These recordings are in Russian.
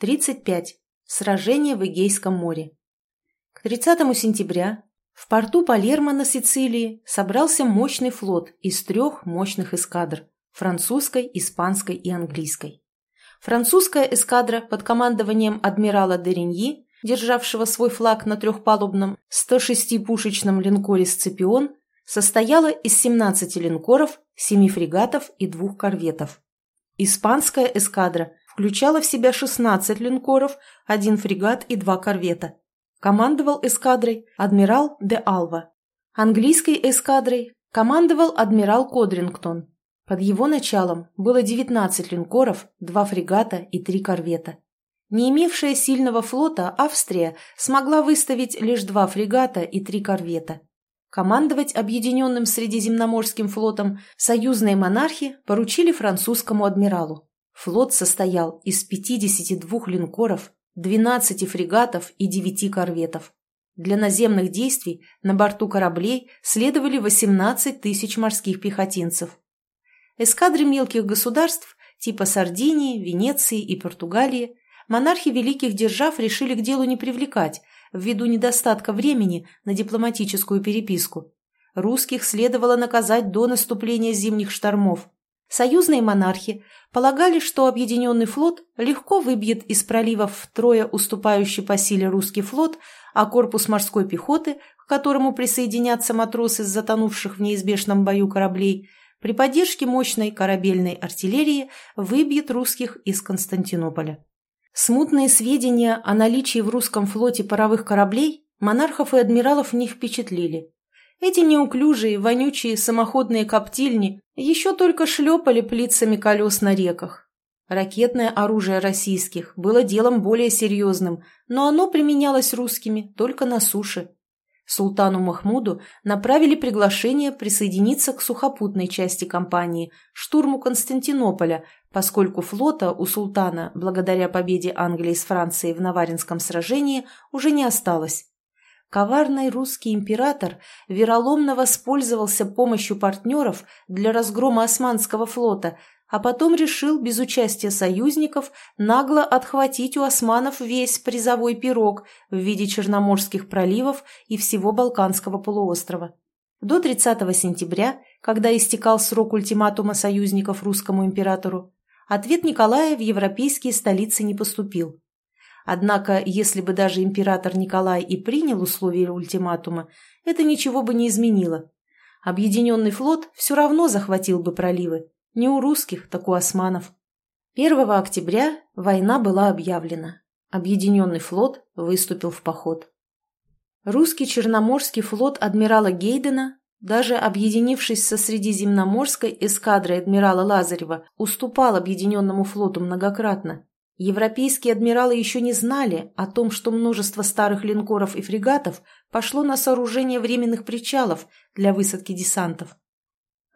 35. Сражение в Эгейском море. К 30 сентября в порту Палермо на Сицилии собрался мощный флот из трех мощных эскадр – французской, испанской и английской. Французская эскадра под командованием адмирала Дериньи, державшего свой флаг на трехпалубном 106-пушечном линкоре «Сципион», состояла из 17 линкоров, 7 фрегатов и двух корветов. Испанская эскадра включала в себя 16 линкоров, один фрегат и два корвета. Командовал эскадрой адмирал де Алва. Английской эскадрой командовал адмирал Кодрингтон. Под его началом было 19 линкоров, два фрегата и три корвета. Не имевшая сильного флота, Австрия смогла выставить лишь два фрегата и три корвета. Командовать объединенным Средиземноморским флотом союзные монархи поручили французскому адмиралу. Флот состоял из 52 линкоров, 12 фрегатов и 9 корветов. Для наземных действий на борту кораблей следовали 18 тысяч морских пехотинцев. Эскадры мелких государств типа Сардинии, Венеции и Португалии монархи великих держав решили к делу не привлекать, ввиду недостатка времени на дипломатическую переписку. Русских следовало наказать до наступления зимних штормов. Союзные монархи полагали, что объединенный флот легко выбьет из проливов втрое уступающий по силе русский флот, а корпус морской пехоты, к которому присоединятся матросы с затонувших в неизбежном бою кораблей, при поддержке мощной корабельной артиллерии выбьет русских из Константинополя. Смутные сведения о наличии в русском флоте паровых кораблей монархов и адмиралов не впечатлили. Эти неуклюжие, вонючие самоходные коптильни еще только шлепали плицами колес на реках. Ракетное оружие российских было делом более серьезным, но оно применялось русскими только на суше. Султану Махмуду направили приглашение присоединиться к сухопутной части кампании, штурму Константинополя, поскольку флота у султана, благодаря победе Англии с Францией в Наваринском сражении, уже не осталось. Коварный русский император вероломно воспользовался помощью партнеров для разгрома Османского флота, а потом решил без участия союзников нагло отхватить у османов весь призовой пирог в виде Черноморских проливов и всего Балканского полуострова. До 30 сентября, когда истекал срок ультиматума союзников русскому императору, ответ Николая в европейские столицы не поступил. Однако, если бы даже император Николай и принял условия ультиматума, это ничего бы не изменило. Объединенный флот все равно захватил бы проливы. Не у русских, так у османов. 1 октября война была объявлена. Объединенный флот выступил в поход. Русский Черноморский флот адмирала Гейдена, даже объединившись со Средиземноморской эскадрой адмирала Лазарева, уступал Объединенному флоту многократно. Европейские адмиралы еще не знали о том, что множество старых линкоров и фрегатов пошло на сооружение временных причалов для высадки десантов.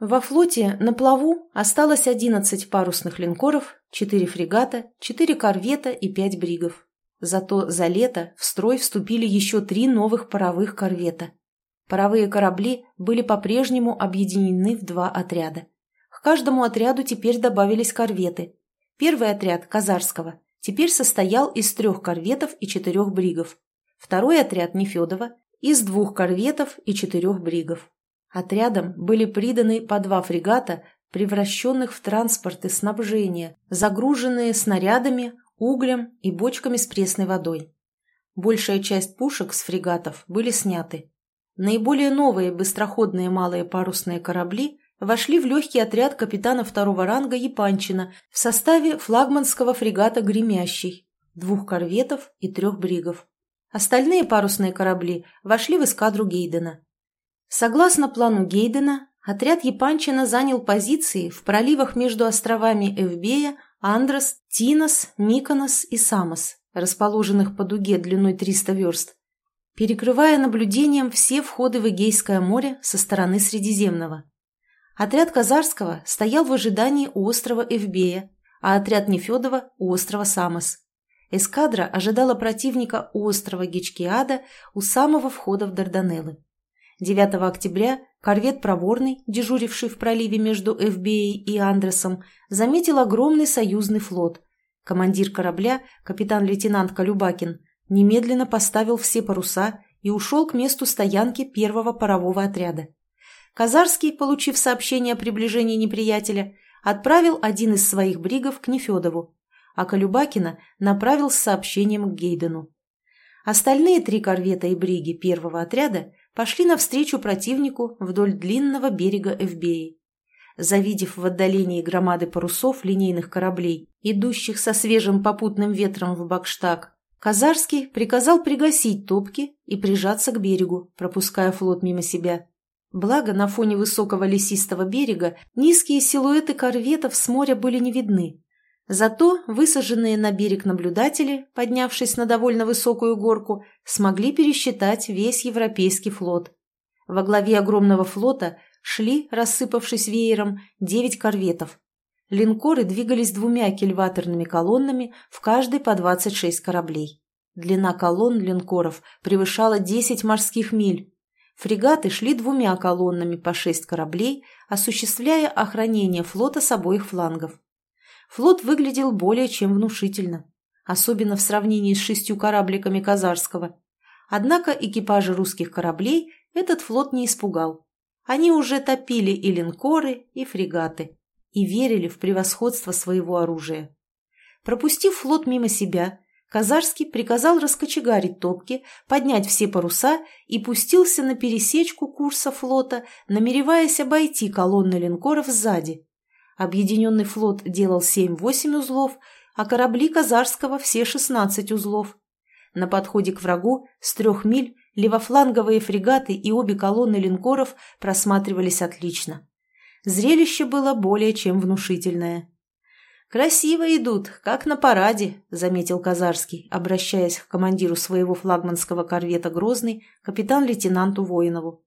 Во флоте на плаву осталось 11 парусных линкоров, 4 фрегата, 4 корвета и 5 бригов. Зато за лето в строй вступили еще три новых паровых корвета. Паровые корабли были по-прежнему объединены в два отряда. К каждому отряду теперь добавились корветы, Первый отряд Казарского теперь состоял из трех корветов и четырех бригов. Второй отряд Нефедова из двух корветов и четырех бригов. Отрядам были приданы по два фрегата, превращенных в транспорты снабжения, загруженные снарядами, углем и бочками с пресной водой. Большая часть пушек с фрегатов были сняты. Наиболее новые быстроходные малые парусные корабли вошли в легкий отряд капитана второго ранга Япанчина в составе флагманского фрегата «Гремящий», двух корветов и трех бригов. Остальные парусные корабли вошли в эскадру Гейдена. Согласно плану Гейдена, отряд Япанчина занял позиции в проливах между островами Эвбея, Андрос, Тинос, Миконос и Самос, расположенных по дуге длиной 300 верст, перекрывая наблюдением все входы в Эгейское море со стороны Средиземного. Отряд Казарского стоял в ожидании у острова Эвбея, а отряд Нефедова – у острова Самос. Эскадра ожидала противника у острова Гичкиада у самого входа в Дарданеллы. 9 октября корвет «Проворный», дежуривший в проливе между Эвбеей и Андресом, заметил огромный союзный флот. Командир корабля, капитан-лейтенант Колюбакин, немедленно поставил все паруса и ушел к месту стоянки первого парового отряда. Казарский, получив сообщение о приближении неприятеля, отправил один из своих бригов к Нефедову, а Колюбакина направил с сообщением к Гейдену. Остальные три корвета и бриги первого отряда пошли навстречу противнику вдоль длинного берега Эвбеи. Завидев в отдалении громады парусов линейных кораблей, идущих со свежим попутным ветром в Бакштаг, Казарский приказал пригасить топки и прижаться к берегу, пропуская флот мимо себя. Благо, на фоне высокого лесистого берега низкие силуэты корветов с моря были не видны. Зато высаженные на берег наблюдатели, поднявшись на довольно высокую горку, смогли пересчитать весь европейский флот. Во главе огромного флота шли, рассыпавшись веером, девять корветов. Линкоры двигались двумя кильваторными колоннами, в каждой по 26 кораблей. Длина колонн линкоров превышала 10 морских миль. Фрегаты шли двумя колоннами по 6 кораблей, осуществляя охранение флота с обоих флангов. Флот выглядел более чем внушительно, особенно в сравнении с шестью корабликами Казарского. Однако экипажи русских кораблей этот флот не испугал. Они уже топили и линкоры, и фрегаты, и верили в превосходство своего оружия. Пропустив флот мимо себя, Казарский приказал раскочегарить топки, поднять все паруса и пустился на пересечку курса флота, намереваясь обойти колонны линкоров сзади. Объединенный флот делал 7-8 узлов, а корабли Казарского все 16 узлов. На подходе к врагу с трех миль Левофланговые фрегаты и обе колонны линкоров просматривались отлично. Зрелище было более чем внушительное. «Красиво идут, как на параде», — заметил Казарский, обращаясь к командиру своего флагманского корвета «Грозный», капитан-лейтенанту Воинову.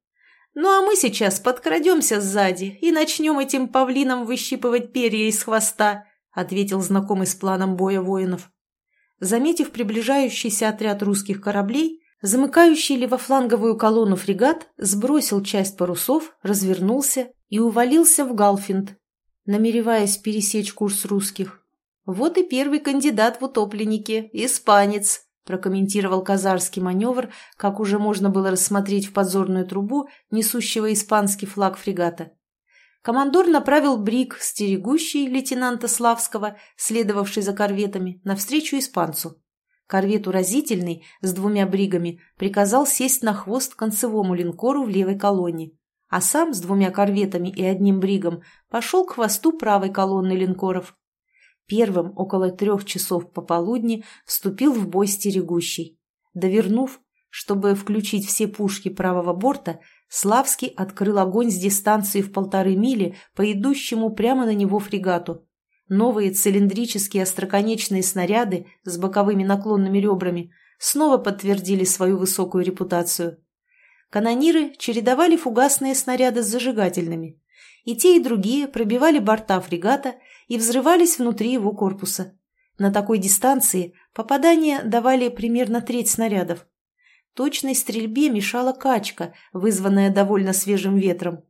«Ну а мы сейчас подкрадемся сзади и начнем этим павлинам выщипывать перья из хвоста», — ответил знакомый с планом боя воинов. Заметив приближающийся отряд русских кораблей, Замыкающий левофланговую колонну фрегат сбросил часть парусов, развернулся и увалился в Галфинд, намереваясь пересечь курс русских. «Вот и первый кандидат в утопленники, испанец», прокомментировал казарский маневр, как уже можно было рассмотреть в подзорную трубу несущего испанский флаг фрегата. Командор направил брик, стерегущий лейтенанта Славского, следовавший за корветами, навстречу испанцу. Корвет уразительный с двумя бригами приказал сесть на хвост концевому линкору в левой колонне, а сам с двумя корветами и одним бригом пошел к хвосту правой колонны линкоров. Первым около трех часов пополудни вступил в бой стерегущий. Довернув, чтобы включить все пушки правого борта, Славский открыл огонь с дистанции в полторы мили по идущему прямо на него фрегату. Новые цилиндрические остроконечные снаряды с боковыми наклонными ребрами снова подтвердили свою высокую репутацию. Канониры чередовали фугасные снаряды с зажигательными. И те, и другие пробивали борта фрегата и взрывались внутри его корпуса. На такой дистанции попадания давали примерно треть снарядов. Точной стрельбе мешала качка, вызванная довольно свежим ветром.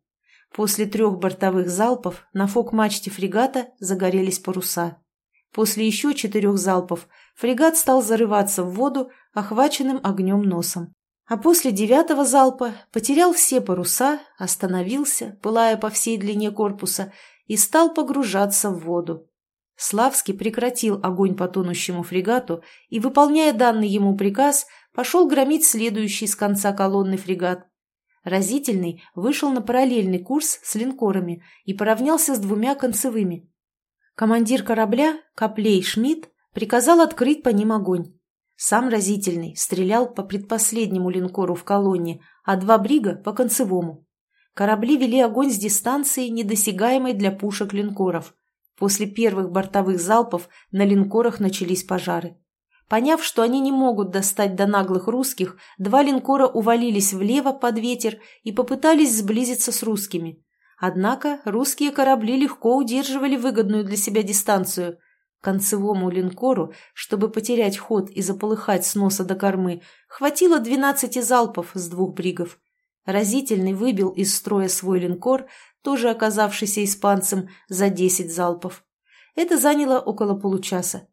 После трех бортовых залпов на фок-мачте фрегата загорелись паруса. После еще четырех залпов фрегат стал зарываться в воду, охваченным огнем носом. А после девятого залпа потерял все паруса, остановился, пылая по всей длине корпуса, и стал погружаться в воду. Славский прекратил огонь по тонущему фрегату и, выполняя данный ему приказ, пошел громить следующий с конца колонны фрегат. Разительный вышел на параллельный курс с линкорами и поравнялся с двумя концевыми. Командир корабля, Коплей Шмидт, приказал открыть по ним огонь. Сам Разительный стрелял по предпоследнему линкору в колонне, а два брига – по концевому. Корабли вели огонь с дистанции, недосягаемой для пушек линкоров. После первых бортовых залпов на линкорах начались пожары. Поняв, что они не могут достать до наглых русских, два линкора увалились влево под ветер и попытались сблизиться с русскими. Однако русские корабли легко удерживали выгодную для себя дистанцию. Концевому линкору, чтобы потерять ход и заполыхать с носа до кормы, хватило 12 залпов с двух бригов. Разительный выбил из строя свой линкор, тоже оказавшийся испанцем, за 10 залпов. Это заняло около получаса.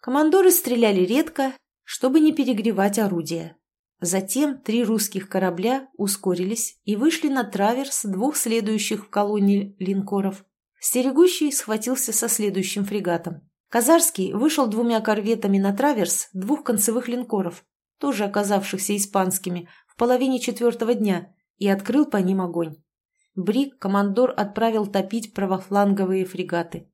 Командоры стреляли редко, чтобы не перегревать орудия. Затем три русских корабля ускорились и вышли на траверс двух следующих в колонии линкоров. Стерегущий схватился со следующим фрегатом. Казарский вышел двумя корветами на траверс двух концевых линкоров, тоже оказавшихся испанскими, в половине четвертого дня, и открыл по ним огонь. Брик командор отправил топить правофланговые фрегаты.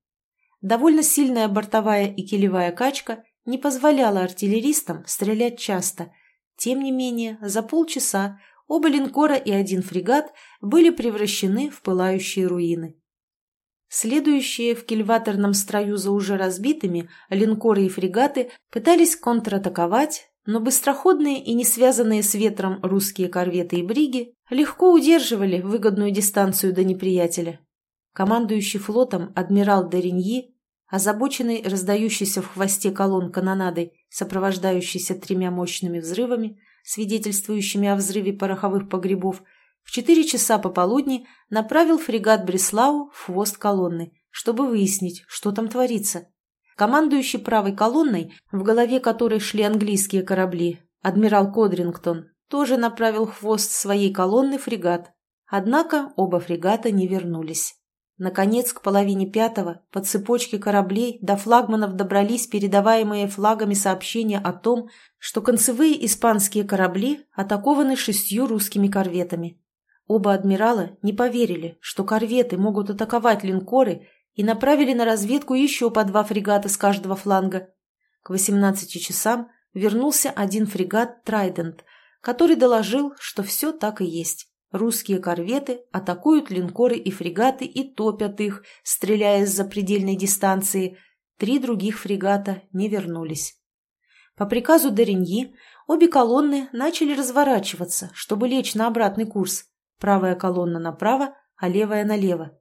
Довольно сильная бортовая и килевая качка не позволяла артиллеристам стрелять часто. Тем не менее, за полчаса оба линкора и один фрегат были превращены в пылающие руины. Следующие в кильваторном строю за уже разбитыми линкоры и фрегаты пытались контратаковать, но быстроходные и не связанные с ветром русские корветы и бриги легко удерживали выгодную дистанцию до неприятеля. Командующий флотом адмирал Дориньи, озабоченный раздающийся в хвосте колонн канонадой, сопровождающийся тремя мощными взрывами, свидетельствующими о взрыве пороховых погребов, в четыре часа пополудни направил фрегат Бреслау в хвост колонны, чтобы выяснить, что там творится. Командующий правой колонной, в голове которой шли английские корабли, адмирал Кодрингтон, тоже направил хвост своей колонны фрегат. Однако оба фрегата не вернулись. Наконец, к половине пятого по цепочке кораблей до флагманов добрались передаваемые флагами сообщения о том, что концевые испанские корабли атакованы шестью русскими корветами. Оба адмирала не поверили, что корветы могут атаковать линкоры и направили на разведку еще по два фрегата с каждого фланга. К 18 часам вернулся один фрегат «Трайдент», который доложил, что все так и есть. Русские корветы атакуют линкоры и фрегаты и топят их, стреляя с запредельной дистанции. Три других фрегата не вернулись. По приказу Дориньи обе колонны начали разворачиваться, чтобы лечь на обратный курс. Правая колонна направо, а левая налево.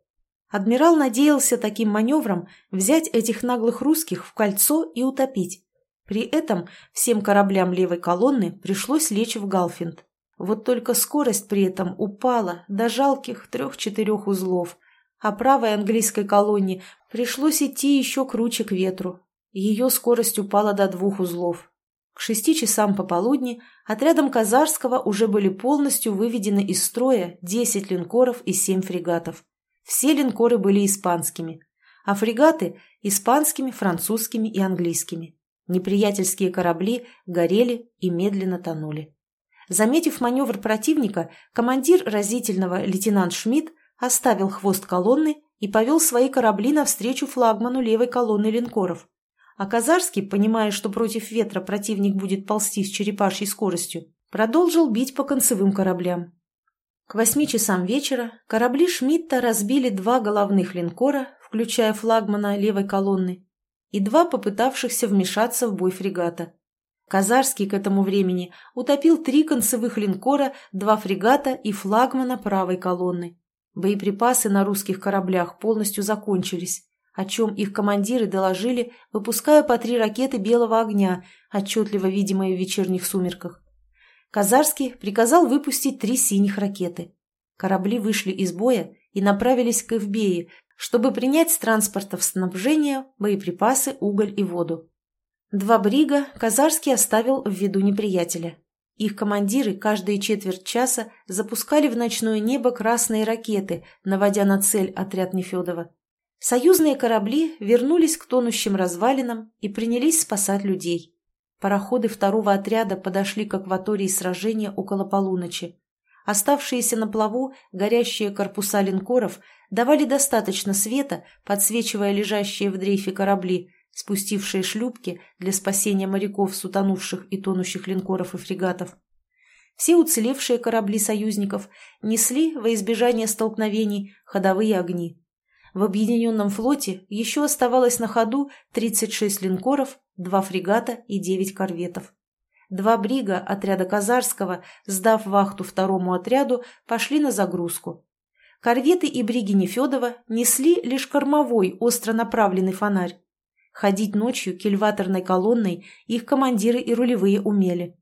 Адмирал надеялся таким маневром взять этих наглых русских в кольцо и утопить. При этом всем кораблям левой колонны пришлось лечь в Галфинд. Вот только скорость при этом упала до жалких трех-четырех узлов, а правой английской колонне пришлось идти еще круче к ветру. Ее скорость упала до двух узлов. К шести часам пополудни отрядом Казарского уже были полностью выведены из строя 10 линкоров и 7 фрегатов. Все линкоры были испанскими, а фрегаты – испанскими, французскими и английскими. Неприятельские корабли горели и медленно тонули. Заметив маневр противника, командир разительного лейтенант Шмидт оставил хвост колонны и повел свои корабли навстречу флагману левой колонны линкоров. А Казарский, понимая, что против ветра противник будет ползти с черепашьей скоростью, продолжил бить по концевым кораблям. К восьми часам вечера корабли Шмидта разбили два головных линкора, включая флагмана левой колонны, и два попытавшихся вмешаться в бой фрегата. Казарский к этому времени утопил три концевых линкора, два фрегата и флагмана правой колонны. Боеприпасы на русских кораблях полностью закончились, о чем их командиры доложили, выпуская по три ракеты белого огня, отчетливо видимые в вечерних сумерках. Казарский приказал выпустить три синих ракеты. Корабли вышли из боя и направились к Эвбее, чтобы принять с транспортов снабжения, боеприпасы, уголь и воду. Два брига Казарский оставил в виду неприятеля. Их командиры каждые четверть часа запускали в ночное небо красные ракеты, наводя на цель отряд Нефедова. Союзные корабли вернулись к тонущим развалинам и принялись спасать людей. Пароходы второго отряда подошли к акватории сражения около полуночи. Оставшиеся на плаву горящие корпуса линкоров давали достаточно света, подсвечивая лежащие в дрейфе корабли, спустившие шлюпки для спасения моряков с утонувших и тонущих линкоров и фрегатов. Все уцелевшие корабли союзников несли во избежание столкновений ходовые огни. В объединенном флоте еще оставалось на ходу 36 линкоров, 2 фрегата и 9 корветов. Два брига отряда Казарского, сдав вахту второму отряду, пошли на загрузку. Корветы и бриги Нефедова несли лишь кормовой остро направленный фонарь. Ходить ночью кильваторной колонной их командиры и рулевые умели.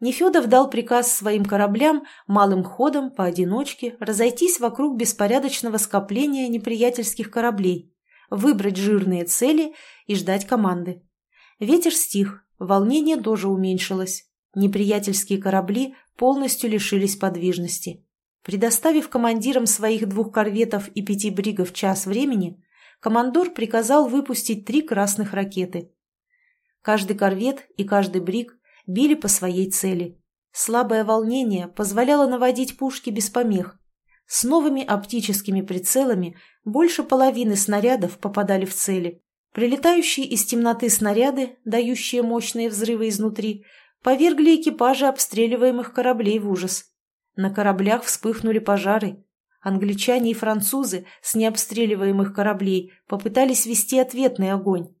Нефедов дал приказ своим кораблям малым ходом поодиночке разойтись вокруг беспорядочного скопления неприятельских кораблей, выбрать жирные цели и ждать команды. Ветер стих, волнение тоже уменьшилось. Неприятельские корабли полностью лишились подвижности. Предоставив командирам своих двух корветов и пяти бригов час времени, командор приказал выпустить три красных ракеты. Каждый корвет и каждый бриг били по своей цели. Слабое волнение позволяло наводить пушки без помех. С новыми оптическими прицелами больше половины снарядов попадали в цели. Прилетающие из темноты снаряды, дающие мощные взрывы изнутри, повергли экипажи обстреливаемых кораблей в ужас. На кораблях вспыхнули пожары. Англичане и французы с необстреливаемых кораблей попытались вести ответный огонь.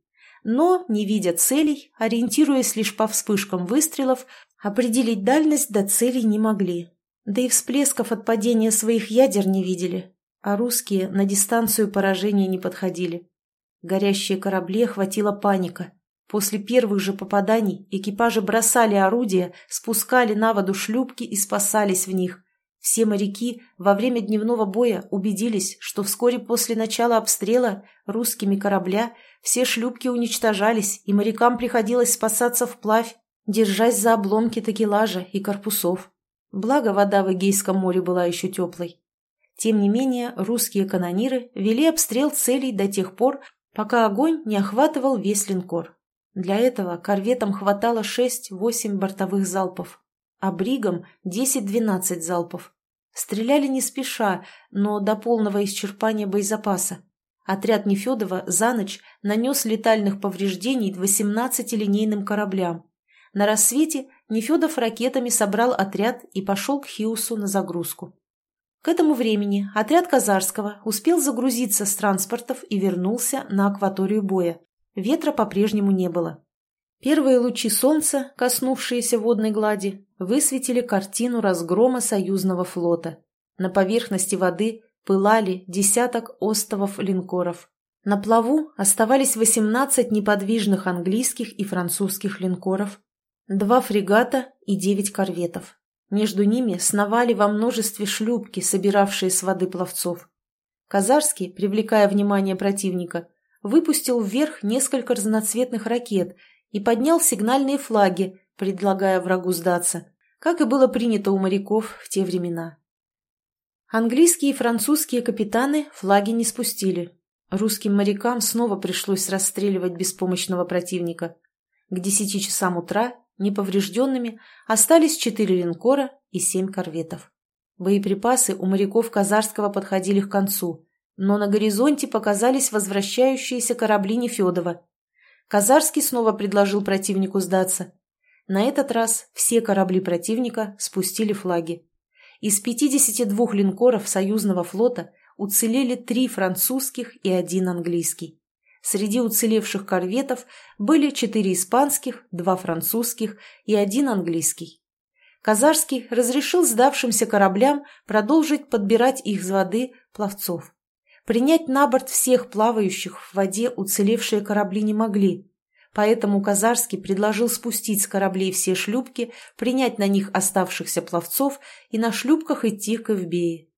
Но, не видя целей, ориентируясь лишь по вспышкам выстрелов, определить дальность до целей не могли. Да и всплесков от падения своих ядер не видели, а русские на дистанцию поражения не подходили. Горящие корабли охватила паника. После первых же попаданий экипажи бросали орудия, спускали на воду шлюпки и спасались в них. Все моряки во время дневного боя убедились, что вскоре после начала обстрела русскими корабля все шлюпки уничтожались, и морякам приходилось спасаться вплавь, держась за обломки такелажа и корпусов. Благо вода в Эгейском море была еще теплой. Тем не менее, русские канониры вели обстрел целей до тех пор, пока огонь не охватывал весь линкор. Для этого корветам хватало 6-8 бортовых залпов, а бригам 10-12 залпов. Стреляли не спеша, но до полного исчерпания боезапаса. Отряд Нефедова за ночь нанес летальных повреждений 18 линейным кораблям. На рассвете Нефедов ракетами собрал отряд и пошел к Хиусу на загрузку. К этому времени отряд Казарского успел загрузиться с транспортов и вернулся на акваторию боя. Ветра по-прежнему не было. Первые лучи солнца, коснувшиеся водной глади, высветили картину разгрома союзного флота. На поверхности воды пылали десяток остовов линкоров. На плаву оставались 18 неподвижных английских и французских линкоров, два фрегата и девять корветов. Между ними сновали во множестве шлюпки, собиравшие с воды пловцов. Казарский, привлекая внимание противника, выпустил вверх несколько разноцветных ракет и поднял сигнальные флаги, предлагая врагу сдаться, как и было принято у моряков в те времена. Английские и французские капитаны флаги не спустили. Русским морякам снова пришлось расстреливать беспомощного противника. К десяти часам утра неповрежденными остались четыре линкора и семь корветов. Боеприпасы у моряков Казарского подходили к концу, но на горизонте показались возвращающиеся корабли Нефедова. Казарский снова предложил противнику сдаться. На этот раз все корабли противника спустили флаги. Из 52 линкоров союзного флота уцелели три французских и один английский. Среди уцелевших корветов были четыре испанских, два французских и один английский. Казарский разрешил сдавшимся кораблям продолжить подбирать их с воды пловцов. Принять на борт всех плавающих в воде уцелевшие корабли не могли, поэтому Казарский предложил спустить с кораблей все шлюпки, принять на них оставшихся пловцов и на шлюпках идти к Эвбее.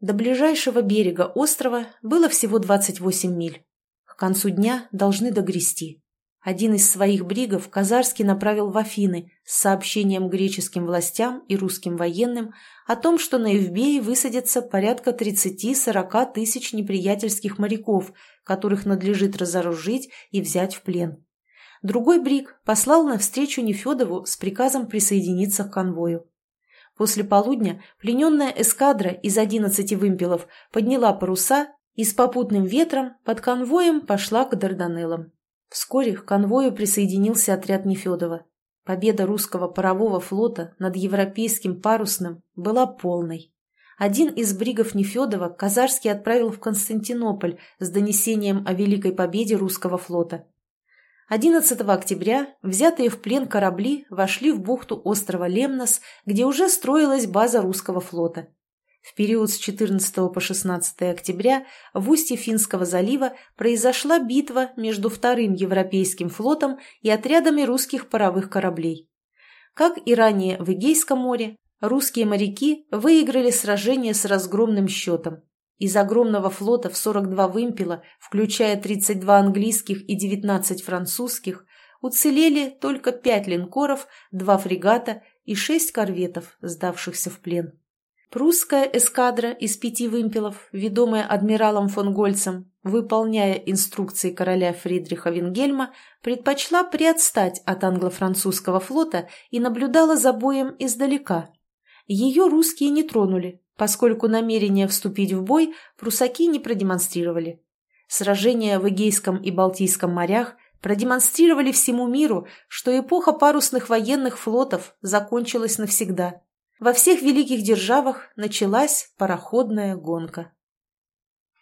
До ближайшего берега острова было всего 28 миль. К концу дня должны догрести. Один из своих бригов Казарский направил в Афины с сообщением греческим властям и русским военным о том, что на Евбее высадится порядка 30-40 тысяч неприятельских моряков, которых надлежит разоружить и взять в плен. Другой бриг послал навстречу Нефедову с приказом присоединиться к конвою. После полудня плененная эскадра из 11 вымпелов подняла паруса и с попутным ветром под конвоем пошла к Дарданеллам. Вскоре к конвою присоединился отряд Нефедова. Победа русского парового флота над европейским парусным была полной. Один из бригов Нефедова Казарский отправил в Константинополь с донесением о великой победе русского флота. 11 октября взятые в плен корабли вошли в бухту острова Лемнос, где уже строилась база русского флота. В период с 14 по 16 октября в устье Финского залива произошла битва между Вторым Европейским флотом и отрядами русских паровых кораблей. Как и ранее в Эгейском море, русские моряки выиграли сражение с разгромным счетом. Из огромного флота в 42 вымпела, включая 32 английских и 19 французских, уцелели только пять линкоров, два фрегата и шесть корветов, сдавшихся в плен. Прусская эскадра из пяти вымпелов, ведомая адмиралом фон Гольцем, выполняя инструкции короля Фридриха Венгельма, предпочла приотстать от англо-французского флота и наблюдала за боем издалека. Ее русские не тронули, поскольку намерения вступить в бой прусаки не продемонстрировали. Сражения в Эгейском и Балтийском морях продемонстрировали всему миру, что эпоха парусных военных флотов закончилась навсегда. Во всех великих державах началась пароходная гонка.